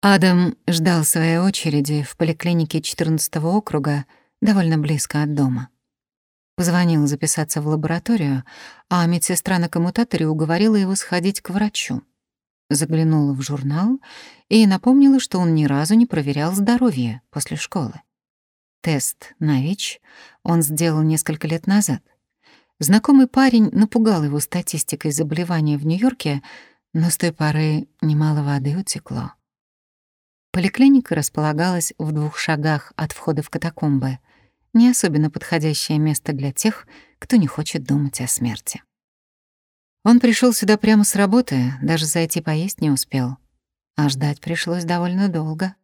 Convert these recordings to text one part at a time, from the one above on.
Адам ждал своей очереди в поликлинике 14 округа, довольно близко от дома. Позвонил записаться в лабораторию, а медсестра на коммутаторе уговорила его сходить к врачу. Заглянула в журнал и напомнила, что он ни разу не проверял здоровье после школы. Тест на ВИЧ он сделал несколько лет назад. Знакомый парень напугал его статистикой заболевания в Нью-Йорке, но с той поры немало воды утекло. Поликлиника располагалась в двух шагах от входа в катакомбы, не особенно подходящее место для тех, кто не хочет думать о смерти. Он пришел сюда прямо с работы, даже зайти поесть не успел, а ждать пришлось довольно долго.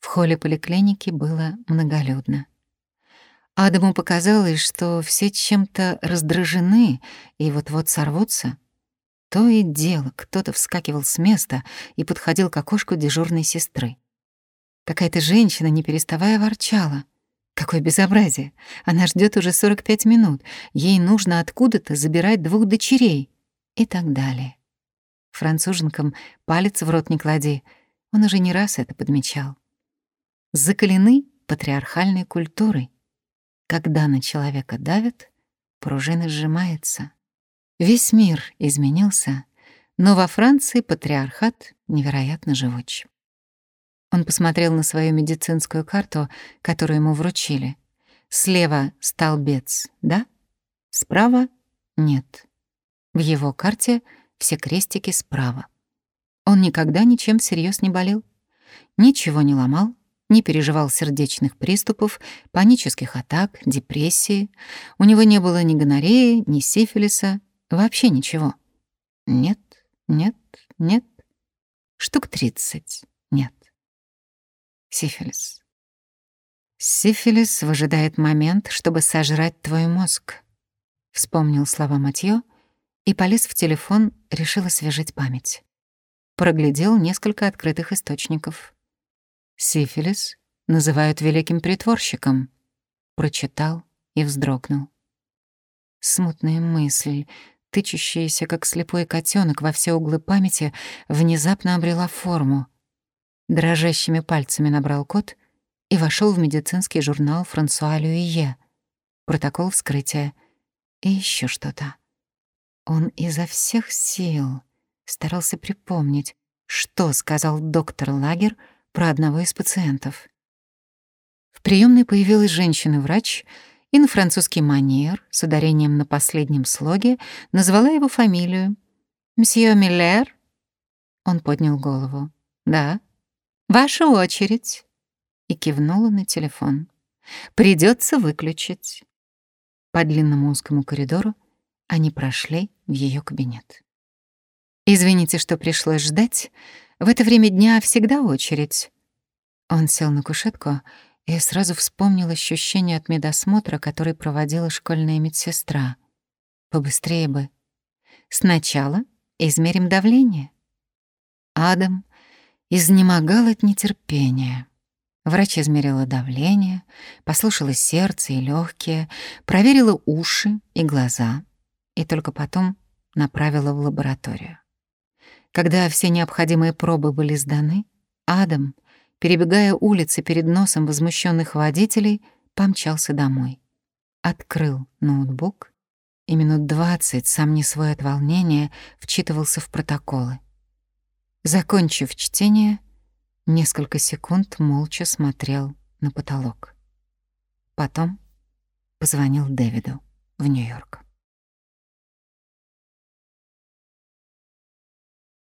В холле поликлиники было многолюдно. Адаму показалось, что все чем-то раздражены и вот-вот сорвутся — то и дело кто-то вскакивал с места и подходил к окошку дежурной сестры. Какая-то женщина, не переставая, ворчала. Какое безобразие! Она ждет уже 45 минут. Ей нужно откуда-то забирать двух дочерей. И так далее. Француженкам палец в рот не клади. Он уже не раз это подмечал. Закалены патриархальной культурой. Когда на человека давят, пружина сжимается. Весь мир изменился, но во Франции патриархат невероятно живуч. Он посмотрел на свою медицинскую карту, которую ему вручили. Слева — столбец, да? Справа — нет. В его карте все крестики справа. Он никогда ничем всерьез не болел, ничего не ломал, не переживал сердечных приступов, панических атак, депрессии. У него не было ни гонореи, ни сифилиса, Вообще ничего. Нет, нет, нет. Штук тридцать. Нет. Сифилис. Сифилис выжидает момент, чтобы сожрать твой мозг. Вспомнил слова Матьё и полез в телефон, решил освежить память. Проглядел несколько открытых источников. Сифилис называют великим притворщиком. Прочитал и вздрогнул. Смутная мысль, тычущаяся, как слепой котенок во все углы памяти, внезапно обрела форму. Дрожащими пальцами набрал код и вошел в медицинский журнал Франсуа Люие. Протокол вскрытия и еще что-то. Он изо всех сил старался припомнить, что сказал доктор Лагер про одного из пациентов. В приемной появилась женщина-врач — и на французский манер, с ударением на последнем слоге, назвала его фамилию. «Мсье Миллер?» Он поднял голову. «Да». «Ваша очередь». И кивнула на телефон. Придется выключить». По длинному узкому коридору они прошли в ее кабинет. «Извините, что пришлось ждать. В это время дня всегда очередь». Он сел на кушетку я сразу вспомнил ощущение от медосмотра, который проводила школьная медсестра. Побыстрее бы. Сначала измерим давление. Адам изнемогал от нетерпения. Врач измерила давление, послушала сердце и легкие, проверила уши и глаза, и только потом направила в лабораторию. Когда все необходимые пробы были сданы, Адам — перебегая улицы перед носом возмущенных водителей, помчался домой. Открыл ноутбук и минут двадцать, сам не свой от волнения, вчитывался в протоколы. Закончив чтение, несколько секунд молча смотрел на потолок. Потом позвонил Дэвиду в Нью-Йорк.